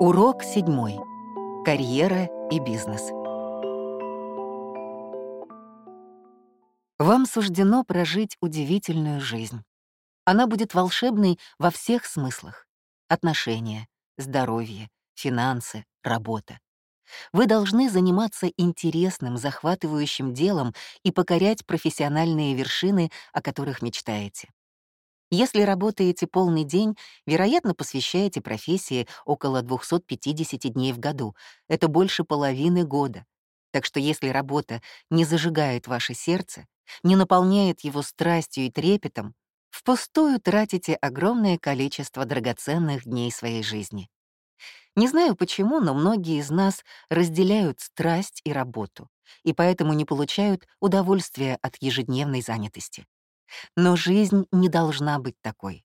Урок седьмой. Карьера и бизнес. Вам суждено прожить удивительную жизнь. Она будет волшебной во всех смыслах. Отношения, здоровье, финансы, работа. Вы должны заниматься интересным, захватывающим делом и покорять профессиональные вершины, о которых мечтаете. Если работаете полный день, вероятно, посвящаете профессии около 250 дней в году. Это больше половины года. Так что если работа не зажигает ваше сердце, не наполняет его страстью и трепетом, впустую тратите огромное количество драгоценных дней своей жизни. Не знаю почему, но многие из нас разделяют страсть и работу, и поэтому не получают удовольствия от ежедневной занятости. Но жизнь не должна быть такой.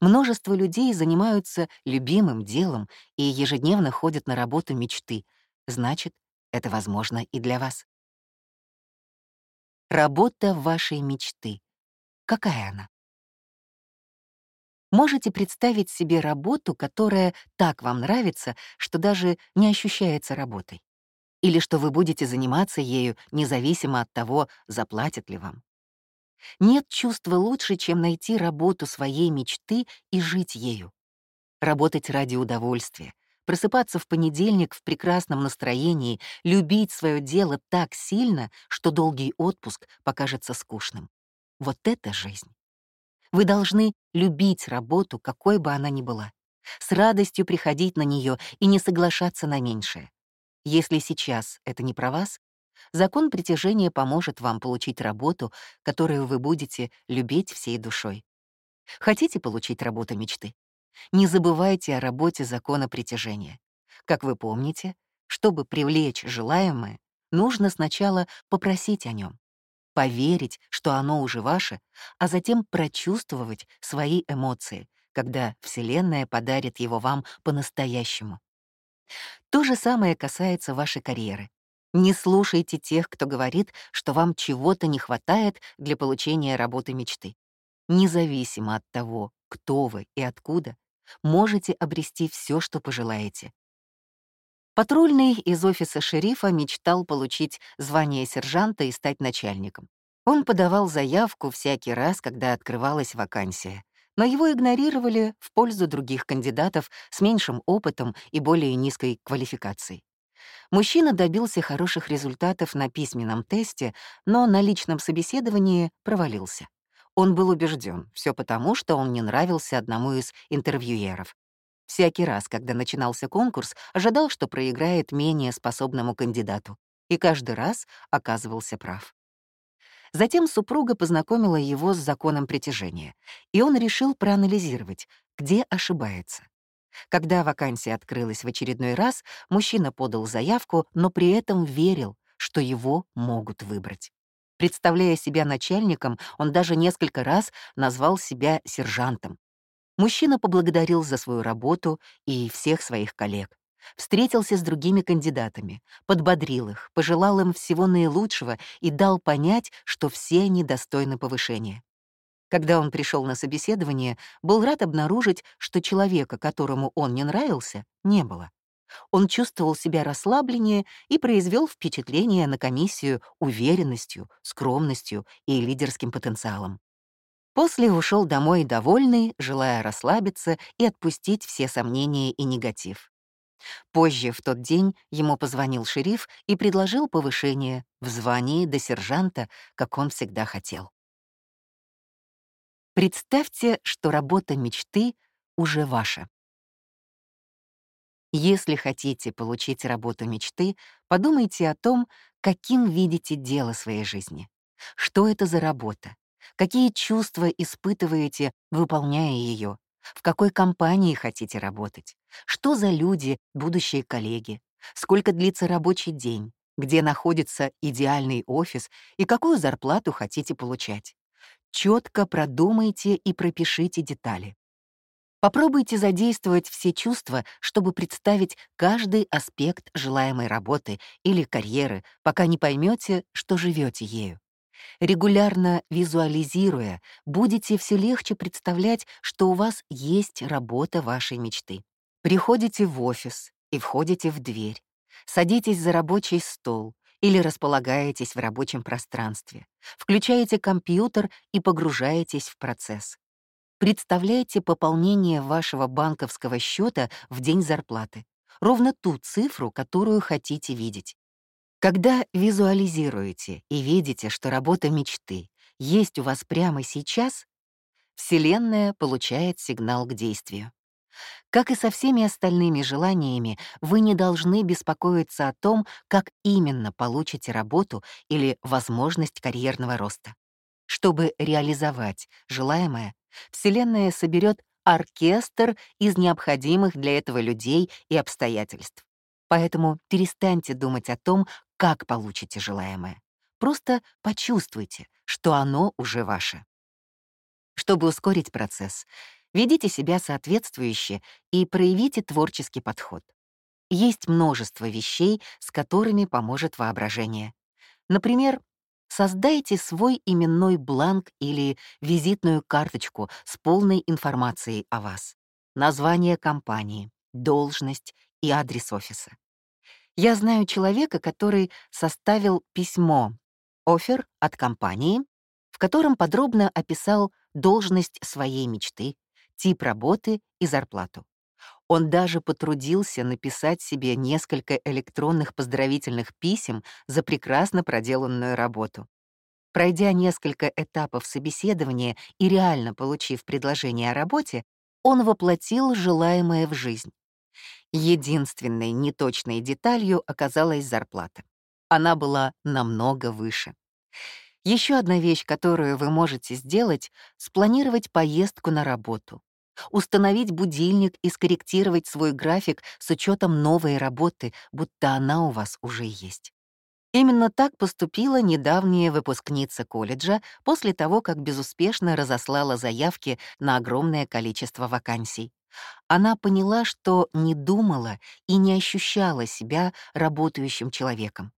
Множество людей занимаются любимым делом и ежедневно ходят на работу мечты. Значит, это возможно и для вас. Работа вашей мечты. Какая она? Можете представить себе работу, которая так вам нравится, что даже не ощущается работой? Или что вы будете заниматься ею независимо от того, заплатят ли вам? Нет чувства лучше, чем найти работу своей мечты и жить ею. Работать ради удовольствия, просыпаться в понедельник в прекрасном настроении, любить свое дело так сильно, что долгий отпуск покажется скучным. Вот это жизнь. Вы должны любить работу, какой бы она ни была, с радостью приходить на нее и не соглашаться на меньшее. Если сейчас это не про вас, Закон притяжения поможет вам получить работу, которую вы будете любить всей душой. Хотите получить работу мечты? Не забывайте о работе закона притяжения. Как вы помните, чтобы привлечь желаемое, нужно сначала попросить о нем, поверить, что оно уже ваше, а затем прочувствовать свои эмоции, когда Вселенная подарит его вам по-настоящему. То же самое касается вашей карьеры. Не слушайте тех, кто говорит, что вам чего-то не хватает для получения работы мечты. Независимо от того, кто вы и откуда, можете обрести все, что пожелаете. Патрульный из офиса шерифа мечтал получить звание сержанта и стать начальником. Он подавал заявку всякий раз, когда открывалась вакансия, но его игнорировали в пользу других кандидатов с меньшим опытом и более низкой квалификацией. Мужчина добился хороших результатов на письменном тесте, но на личном собеседовании провалился. Он был убежден, все потому, что он не нравился одному из интервьюеров. Всякий раз, когда начинался конкурс, ожидал, что проиграет менее способному кандидату, и каждый раз оказывался прав. Затем супруга познакомила его с законом притяжения, и он решил проанализировать, где ошибается. Когда вакансия открылась в очередной раз, мужчина подал заявку, но при этом верил, что его могут выбрать. Представляя себя начальником, он даже несколько раз назвал себя сержантом. Мужчина поблагодарил за свою работу и всех своих коллег. Встретился с другими кандидатами, подбодрил их, пожелал им всего наилучшего и дал понять, что все они достойны повышения. Когда он пришел на собеседование, был рад обнаружить, что человека, которому он не нравился, не было. Он чувствовал себя расслабленнее и произвел впечатление на комиссию уверенностью, скромностью и лидерским потенциалом. После ушел домой довольный, желая расслабиться и отпустить все сомнения и негатив. Позже, в тот день, ему позвонил шериф и предложил повышение в звании до сержанта, как он всегда хотел. Представьте, что работа мечты уже ваша. Если хотите получить работу мечты, подумайте о том, каким видите дело своей жизни. Что это за работа? Какие чувства испытываете, выполняя ее? В какой компании хотите работать? Что за люди, будущие коллеги? Сколько длится рабочий день? Где находится идеальный офис и какую зарплату хотите получать? Четко продумайте и пропишите детали. Попробуйте задействовать все чувства, чтобы представить каждый аспект желаемой работы или карьеры, пока не поймете, что живете ею. Регулярно визуализируя, будете все легче представлять, что у вас есть работа вашей мечты. Приходите в офис и входите в дверь. Садитесь за рабочий стол или располагаетесь в рабочем пространстве. Включаете компьютер и погружаетесь в процесс. Представляйте пополнение вашего банковского счета в день зарплаты. Ровно ту цифру, которую хотите видеть. Когда визуализируете и видите, что работа мечты есть у вас прямо сейчас, Вселенная получает сигнал к действию. Как и со всеми остальными желаниями, вы не должны беспокоиться о том, как именно получите работу или возможность карьерного роста. Чтобы реализовать желаемое, Вселенная соберет оркестр из необходимых для этого людей и обстоятельств. Поэтому перестаньте думать о том, как получите желаемое. Просто почувствуйте, что оно уже ваше. Чтобы ускорить процесс, ведите себя соответствующе и проявите творческий подход. Есть множество вещей, с которыми поможет воображение. Например, создайте свой именной бланк или визитную карточку с полной информацией о вас. Название компании, должность и адрес офиса. Я знаю человека, который составил письмо, офер от компании, в котором подробно описал должность своей мечты, тип работы и зарплату. Он даже потрудился написать себе несколько электронных поздравительных писем за прекрасно проделанную работу. Пройдя несколько этапов собеседования и реально получив предложение о работе, он воплотил желаемое в жизнь. Единственной неточной деталью оказалась зарплата. Она была намного выше. Еще одна вещь, которую вы можете сделать — спланировать поездку на работу. Установить будильник и скорректировать свой график с учетом новой работы, будто она у вас уже есть. Именно так поступила недавняя выпускница колледжа после того, как безуспешно разослала заявки на огромное количество вакансий. Она поняла, что не думала и не ощущала себя работающим человеком.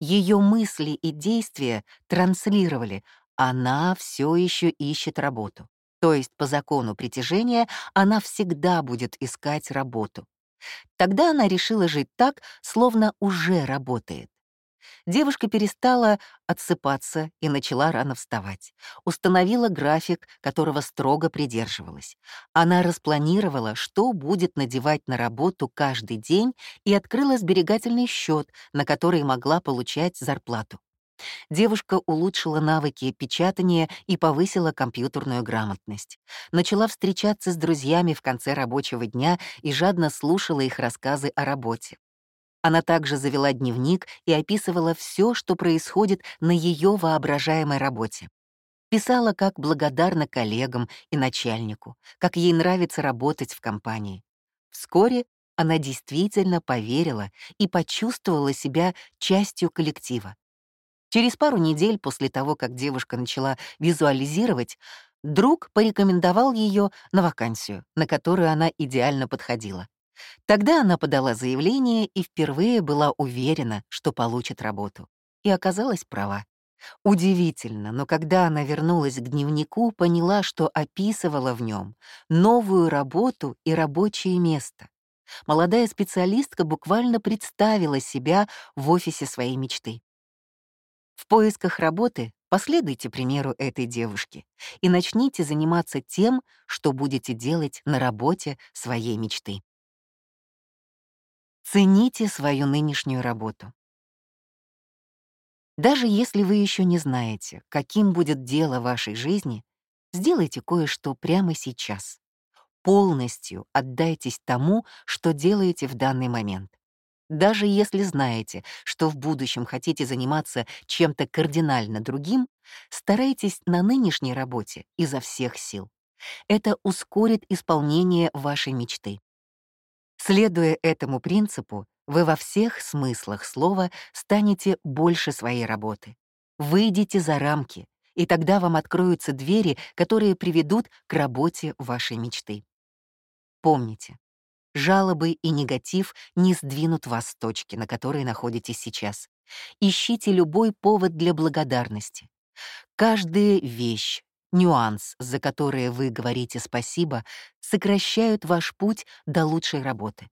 Ее мысли и действия транслировали «она все еще ищет работу». То есть по закону притяжения она всегда будет искать работу. Тогда она решила жить так, словно уже работает. Девушка перестала отсыпаться и начала рано вставать. Установила график, которого строго придерживалась. Она распланировала, что будет надевать на работу каждый день и открыла сберегательный счет, на который могла получать зарплату. Девушка улучшила навыки печатания и повысила компьютерную грамотность. Начала встречаться с друзьями в конце рабочего дня и жадно слушала их рассказы о работе. Она также завела дневник и описывала все, что происходит на ее воображаемой работе. Писала, как благодарна коллегам и начальнику, как ей нравится работать в компании. Вскоре она действительно поверила и почувствовала себя частью коллектива. Через пару недель после того, как девушка начала визуализировать, друг порекомендовал ее на вакансию, на которую она идеально подходила. Тогда она подала заявление и впервые была уверена, что получит работу. И оказалась права. Удивительно, но когда она вернулась к дневнику, поняла, что описывала в нем новую работу и рабочее место. Молодая специалистка буквально представила себя в офисе своей мечты. В поисках работы последуйте примеру этой девушки и начните заниматься тем, что будете делать на работе своей мечты. Цените свою нынешнюю работу. Даже если вы еще не знаете, каким будет дело вашей жизни, сделайте кое-что прямо сейчас. Полностью отдайтесь тому, что делаете в данный момент. Даже если знаете, что в будущем хотите заниматься чем-то кардинально другим, старайтесь на нынешней работе изо всех сил. Это ускорит исполнение вашей мечты. Следуя этому принципу, вы во всех смыслах слова станете больше своей работы. Выйдите за рамки, и тогда вам откроются двери, которые приведут к работе вашей мечты. Помните, жалобы и негатив не сдвинут вас с точки, на которой находитесь сейчас. Ищите любой повод для благодарности. Каждая вещь, нюанс, за которые вы говорите спасибо, сокращают ваш путь до лучшей работы.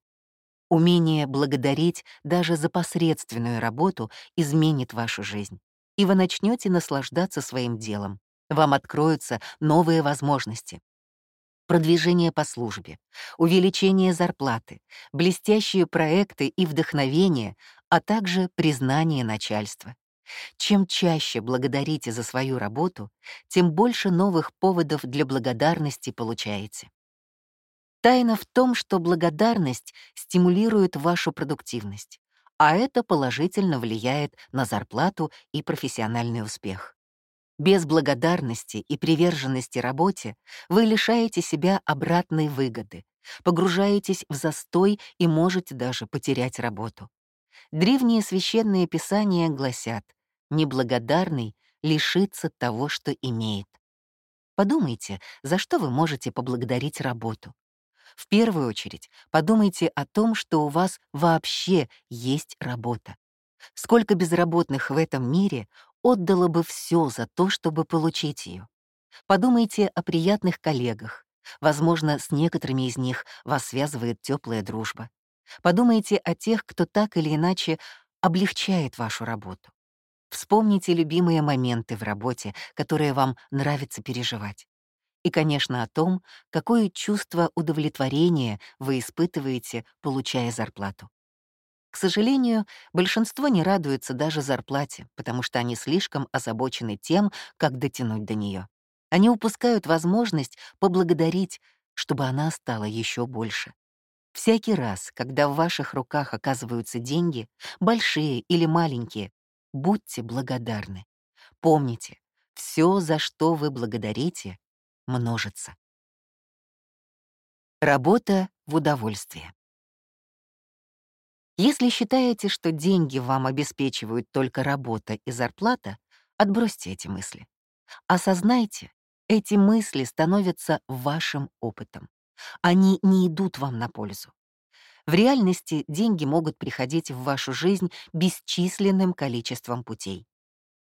Умение благодарить даже за посредственную работу изменит вашу жизнь, и вы начнете наслаждаться своим делом. Вам откроются новые возможности. Продвижение по службе, увеличение зарплаты, блестящие проекты и вдохновение, а также признание начальства. Чем чаще благодарите за свою работу, тем больше новых поводов для благодарности получаете. Тайна в том, что благодарность стимулирует вашу продуктивность, а это положительно влияет на зарплату и профессиональный успех. Без благодарности и приверженности работе вы лишаете себя обратной выгоды, погружаетесь в застой и можете даже потерять работу. Древние священные писания гласят «неблагодарный лишится того, что имеет». Подумайте, за что вы можете поблагодарить работу. В первую очередь подумайте о том, что у вас вообще есть работа. Сколько безработных в этом мире отдала бы все за то, чтобы получить ее. Подумайте о приятных коллегах. Возможно, с некоторыми из них вас связывает теплая дружба. Подумайте о тех, кто так или иначе облегчает вашу работу. Вспомните любимые моменты в работе, которые вам нравится переживать. И, конечно, о том, какое чувство удовлетворения вы испытываете, получая зарплату. К сожалению, большинство не радуется даже зарплате, потому что они слишком озабочены тем, как дотянуть до нее. Они упускают возможность поблагодарить, чтобы она стала еще больше. Всякий раз, когда в ваших руках оказываются деньги, большие или маленькие, будьте благодарны. Помните, все, за что вы благодарите, множится. Работа в удовольствие. Если считаете, что деньги вам обеспечивают только работа и зарплата, отбросьте эти мысли. Осознайте, эти мысли становятся вашим опытом. Они не идут вам на пользу. В реальности деньги могут приходить в вашу жизнь бесчисленным количеством путей.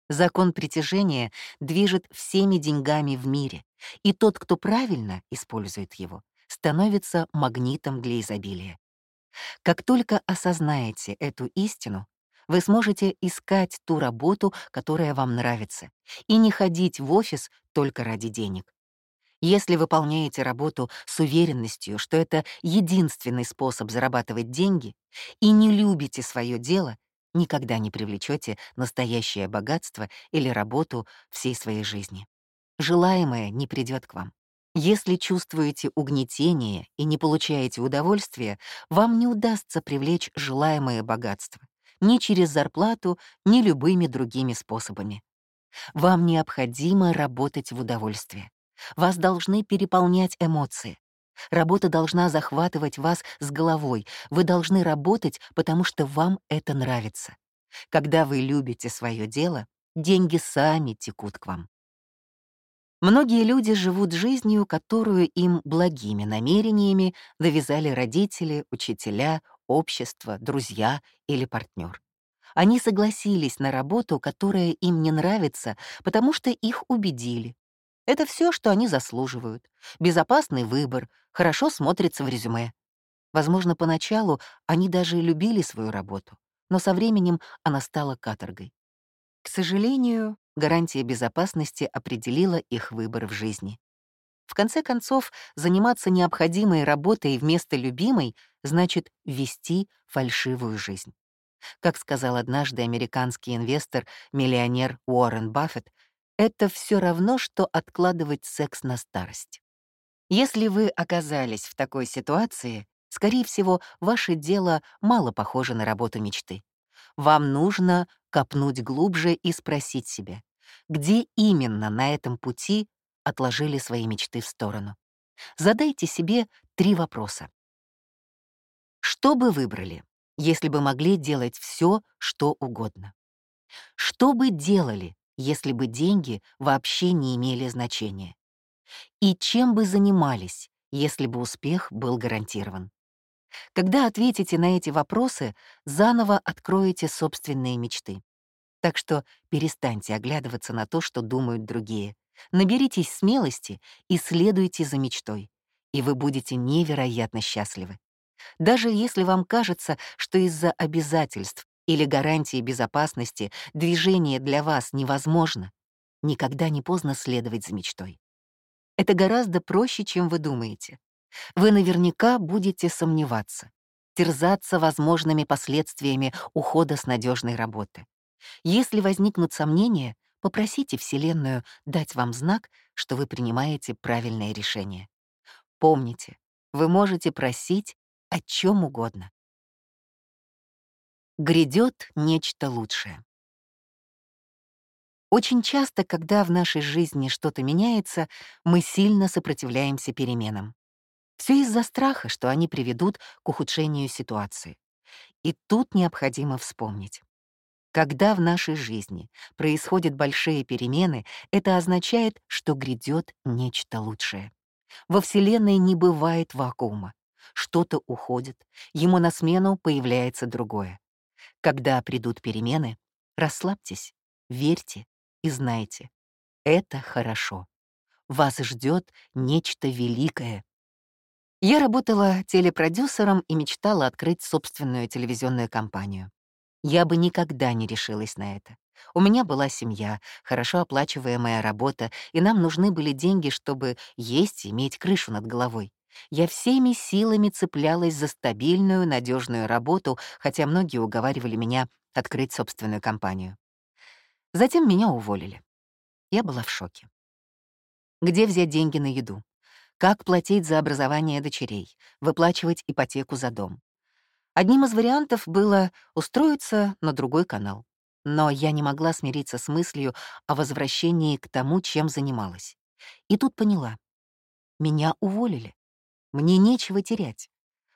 Закон притяжения движет всеми деньгами в мире, и тот, кто правильно использует его, становится магнитом для изобилия. Как только осознаете эту истину, вы сможете искать ту работу, которая вам нравится, и не ходить в офис только ради денег. Если выполняете работу с уверенностью, что это единственный способ зарабатывать деньги, и не любите свое дело, никогда не привлечете настоящее богатство или работу всей своей жизни. Желаемое не придет к вам. Если чувствуете угнетение и не получаете удовольствия, вам не удастся привлечь желаемое богатство ни через зарплату, ни любыми другими способами. Вам необходимо работать в удовольствие. Вас должны переполнять эмоции. Работа должна захватывать вас с головой. Вы должны работать, потому что вам это нравится. Когда вы любите свое дело, деньги сами текут к вам. Многие люди живут жизнью, которую им благими намерениями навязали родители, учителя, общество, друзья или партнер. Они согласились на работу, которая им не нравится, потому что их убедили. Это все, что они заслуживают. Безопасный выбор, хорошо смотрится в резюме. Возможно, поначалу они даже любили свою работу, но со временем она стала каторгой. К сожалению, гарантия безопасности определила их выбор в жизни. В конце концов, заниматься необходимой работой вместо любимой значит вести фальшивую жизнь. Как сказал однажды американский инвестор, миллионер Уоррен Баффет, это все равно, что откладывать секс на старость. Если вы оказались в такой ситуации, скорее всего, ваше дело мало похоже на работу мечты. Вам нужно копнуть глубже и спросить себя, где именно на этом пути отложили свои мечты в сторону. Задайте себе три вопроса. Что бы выбрали, если бы могли делать все, что угодно? Что бы делали, если бы деньги вообще не имели значения? И чем бы занимались, если бы успех был гарантирован? Когда ответите на эти вопросы, заново откроете собственные мечты. Так что перестаньте оглядываться на то, что думают другие. Наберитесь смелости и следуйте за мечтой, и вы будете невероятно счастливы. Даже если вам кажется, что из-за обязательств или гарантии безопасности движение для вас невозможно, никогда не поздно следовать за мечтой. Это гораздо проще, чем вы думаете. Вы наверняка будете сомневаться, терзаться возможными последствиями ухода с надежной работы. Если возникнут сомнения, попросите Вселенную дать вам знак, что вы принимаете правильное решение. Помните, вы можете просить о чем угодно. Грядет нечто лучшее. Очень часто, когда в нашей жизни что-то меняется, мы сильно сопротивляемся переменам. Все из-за страха, что они приведут к ухудшению ситуации. И тут необходимо вспомнить. Когда в нашей жизни происходят большие перемены, это означает, что грядет нечто лучшее. Во Вселенной не бывает вакуума. Что-то уходит, ему на смену появляется другое. Когда придут перемены, расслабьтесь, верьте и знайте, это хорошо. Вас ждет нечто великое. Я работала телепродюсером и мечтала открыть собственную телевизионную компанию. Я бы никогда не решилась на это. У меня была семья, хорошо оплачиваемая работа, и нам нужны были деньги, чтобы есть и иметь крышу над головой. Я всеми силами цеплялась за стабильную, надежную работу, хотя многие уговаривали меня открыть собственную компанию. Затем меня уволили. Я была в шоке. Где взять деньги на еду? Как платить за образование дочерей? Выплачивать ипотеку за дом? Одним из вариантов было устроиться на другой канал. Но я не могла смириться с мыслью о возвращении к тому, чем занималась. И тут поняла. Меня уволили. Мне нечего терять.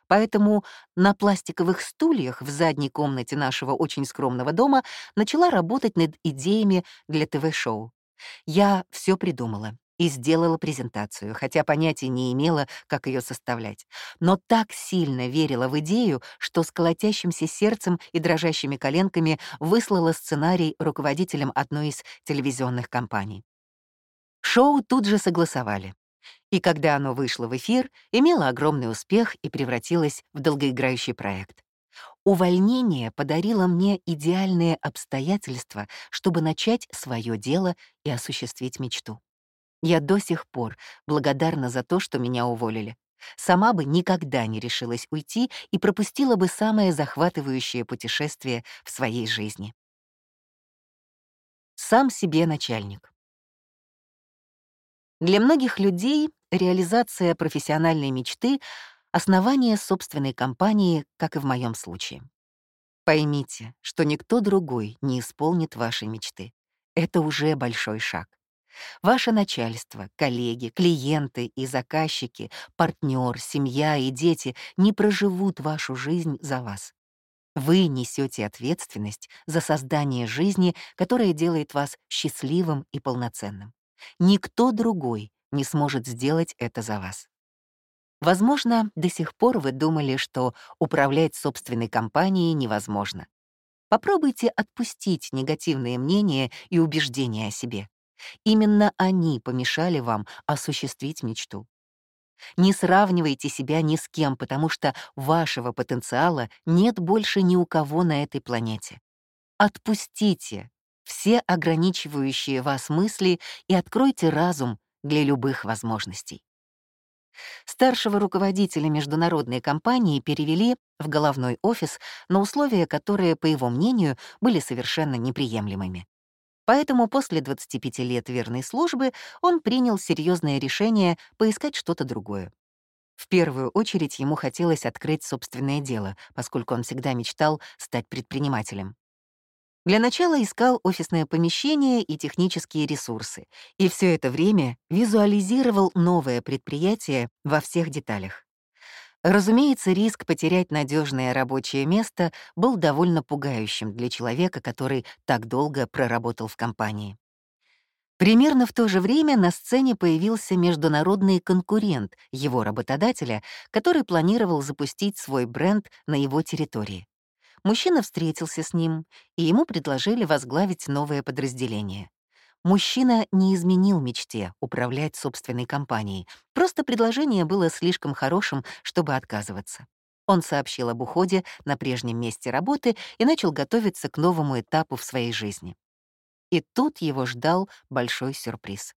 Поэтому на пластиковых стульях в задней комнате нашего очень скромного дома начала работать над идеями для ТВ-шоу. Я все придумала и сделала презентацию, хотя понятия не имела, как ее составлять. Но так сильно верила в идею, что с колотящимся сердцем и дрожащими коленками выслала сценарий руководителям одной из телевизионных компаний. Шоу тут же согласовали и когда оно вышло в эфир, имело огромный успех и превратилось в долгоиграющий проект. Увольнение подарило мне идеальные обстоятельства, чтобы начать свое дело и осуществить мечту. Я до сих пор благодарна за то, что меня уволили. Сама бы никогда не решилась уйти и пропустила бы самое захватывающее путешествие в своей жизни. Сам себе начальник. Для многих людей реализация профессиональной мечты — основание собственной компании, как и в моем случае. Поймите, что никто другой не исполнит ваши мечты. Это уже большой шаг. Ваше начальство, коллеги, клиенты и заказчики, партнер, семья и дети не проживут вашу жизнь за вас. Вы несете ответственность за создание жизни, которая делает вас счастливым и полноценным. Никто другой не сможет сделать это за вас. Возможно, до сих пор вы думали, что управлять собственной компанией невозможно. Попробуйте отпустить негативные мнения и убеждения о себе. Именно они помешали вам осуществить мечту. Не сравнивайте себя ни с кем, потому что вашего потенциала нет больше ни у кого на этой планете. Отпустите все ограничивающие вас мысли и откройте разум для любых возможностей. Старшего руководителя международной компании перевели в головной офис на условия, которые, по его мнению, были совершенно неприемлемыми. Поэтому после 25 лет верной службы он принял серьезное решение поискать что-то другое. В первую очередь ему хотелось открыть собственное дело, поскольку он всегда мечтал стать предпринимателем. Для начала искал офисное помещение и технические ресурсы, и все это время визуализировал новое предприятие во всех деталях. Разумеется, риск потерять надежное рабочее место был довольно пугающим для человека, который так долго проработал в компании. Примерно в то же время на сцене появился международный конкурент его работодателя, который планировал запустить свой бренд на его территории. Мужчина встретился с ним, и ему предложили возглавить новое подразделение. Мужчина не изменил мечте управлять собственной компанией, просто предложение было слишком хорошим, чтобы отказываться. Он сообщил об уходе на прежнем месте работы и начал готовиться к новому этапу в своей жизни. И тут его ждал большой сюрприз.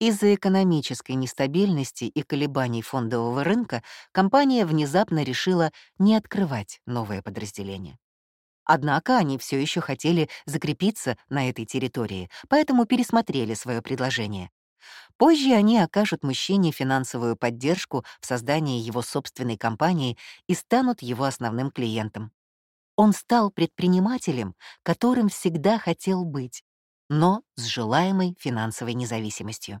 Из-за экономической нестабильности и колебаний фондового рынка компания внезапно решила не открывать новое подразделение. Однако они все еще хотели закрепиться на этой территории, поэтому пересмотрели свое предложение. Позже они окажут мужчине финансовую поддержку в создании его собственной компании и станут его основным клиентом. Он стал предпринимателем, которым всегда хотел быть, но с желаемой финансовой независимостью.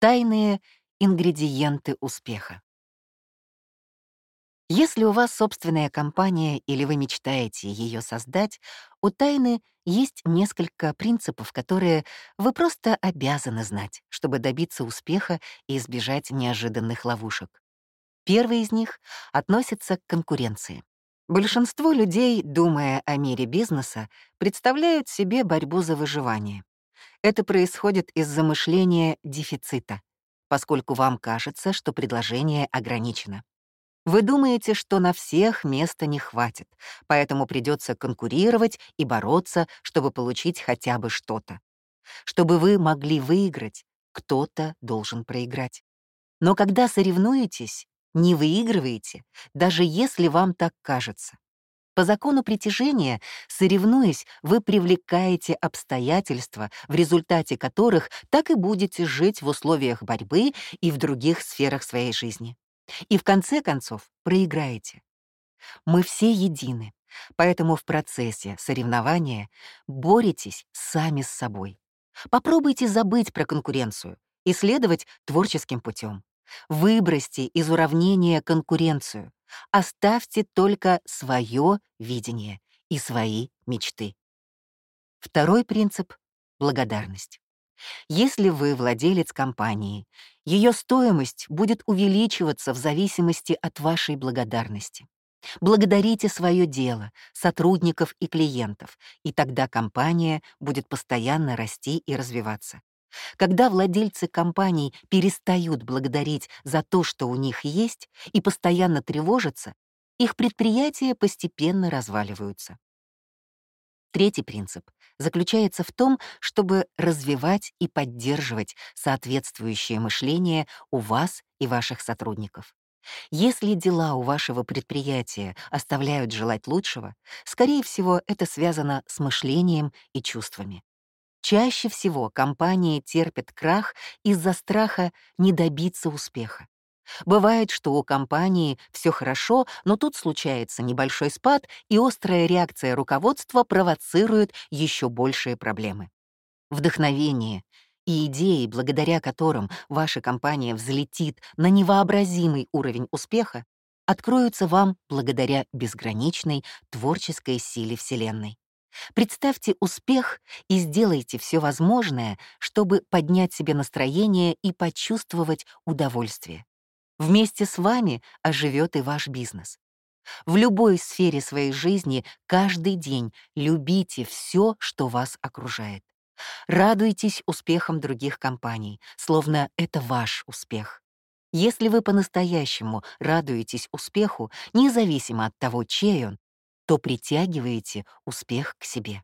Тайные ингредиенты успеха. Если у вас собственная компания или вы мечтаете ее создать, у тайны есть несколько принципов, которые вы просто обязаны знать, чтобы добиться успеха и избежать неожиданных ловушек. Первый из них относится к конкуренции. Большинство людей, думая о мире бизнеса, представляют себе борьбу за выживание. Это происходит из-за мышления дефицита, поскольку вам кажется, что предложение ограничено. Вы думаете, что на всех места не хватит, поэтому придется конкурировать и бороться, чтобы получить хотя бы что-то. Чтобы вы могли выиграть, кто-то должен проиграть. Но когда соревнуетесь, не выигрываете, даже если вам так кажется. По закону притяжения, соревнуясь, вы привлекаете обстоятельства, в результате которых так и будете жить в условиях борьбы и в других сферах своей жизни. И в конце концов проиграете. Мы все едины, поэтому в процессе соревнования боретесь сами с собой. Попробуйте забыть про конкуренцию и следовать творческим путем. Выбросьте из уравнения конкуренцию. Оставьте только свое видение и свои мечты. Второй принцип — благодарность. Если вы владелец компании, ее стоимость будет увеличиваться в зависимости от вашей благодарности. Благодарите свое дело, сотрудников и клиентов, и тогда компания будет постоянно расти и развиваться. Когда владельцы компаний перестают благодарить за то, что у них есть, и постоянно тревожатся, их предприятия постепенно разваливаются. Третий принцип заключается в том, чтобы развивать и поддерживать соответствующее мышление у вас и ваших сотрудников. Если дела у вашего предприятия оставляют желать лучшего, скорее всего, это связано с мышлением и чувствами. Чаще всего компании терпят крах из-за страха не добиться успеха. Бывает, что у компании все хорошо, но тут случается небольшой спад, и острая реакция руководства провоцирует еще большие проблемы. Вдохновение и идеи, благодаря которым ваша компания взлетит на невообразимый уровень успеха, откроются вам благодаря безграничной творческой силе Вселенной. Представьте успех и сделайте все возможное, чтобы поднять себе настроение и почувствовать удовольствие. Вместе с вами оживет и ваш бизнес. В любой сфере своей жизни каждый день любите все, что вас окружает. Радуйтесь успехам других компаний, словно это ваш успех. Если вы по-настоящему радуетесь успеху, независимо от того, чей он, то притягиваете успех к себе.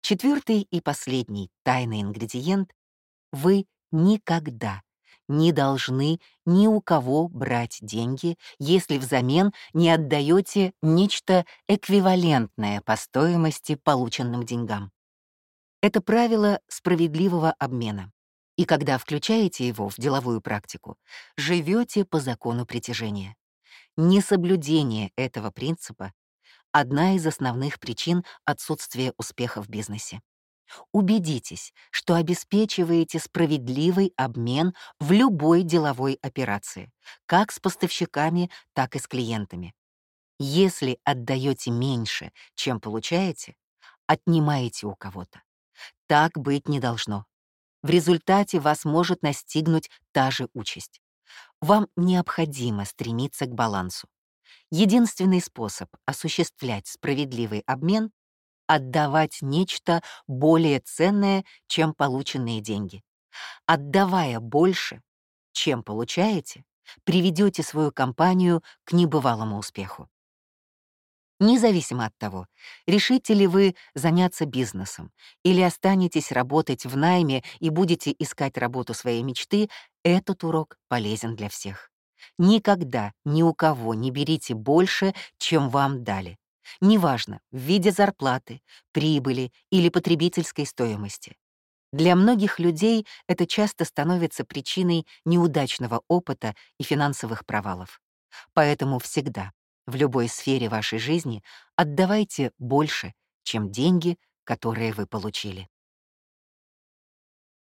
Четвертый и последний тайный ингредиент — вы никогда не должны ни у кого брать деньги, если взамен не отдаете нечто эквивалентное по стоимости полученным деньгам. Это правило справедливого обмена. И когда включаете его в деловую практику, живете по закону притяжения. Несоблюдение этого принципа — одна из основных причин отсутствия успеха в бизнесе. Убедитесь, что обеспечиваете справедливый обмен в любой деловой операции, как с поставщиками, так и с клиентами. Если отдаете меньше, чем получаете, отнимаете у кого-то. Так быть не должно. В результате вас может настигнуть та же участь. Вам необходимо стремиться к балансу. Единственный способ осуществлять справедливый обмен отдавать нечто более ценное, чем полученные деньги. Отдавая больше, чем получаете, приведете свою компанию к небывалому успеху. Независимо от того, решите ли вы заняться бизнесом или останетесь работать в найме и будете искать работу своей мечты, этот урок полезен для всех. Никогда ни у кого не берите больше, чем вам дали. Неважно, в виде зарплаты, прибыли или потребительской стоимости. Для многих людей это часто становится причиной неудачного опыта и финансовых провалов. Поэтому всегда в любой сфере вашей жизни отдавайте больше, чем деньги, которые вы получили.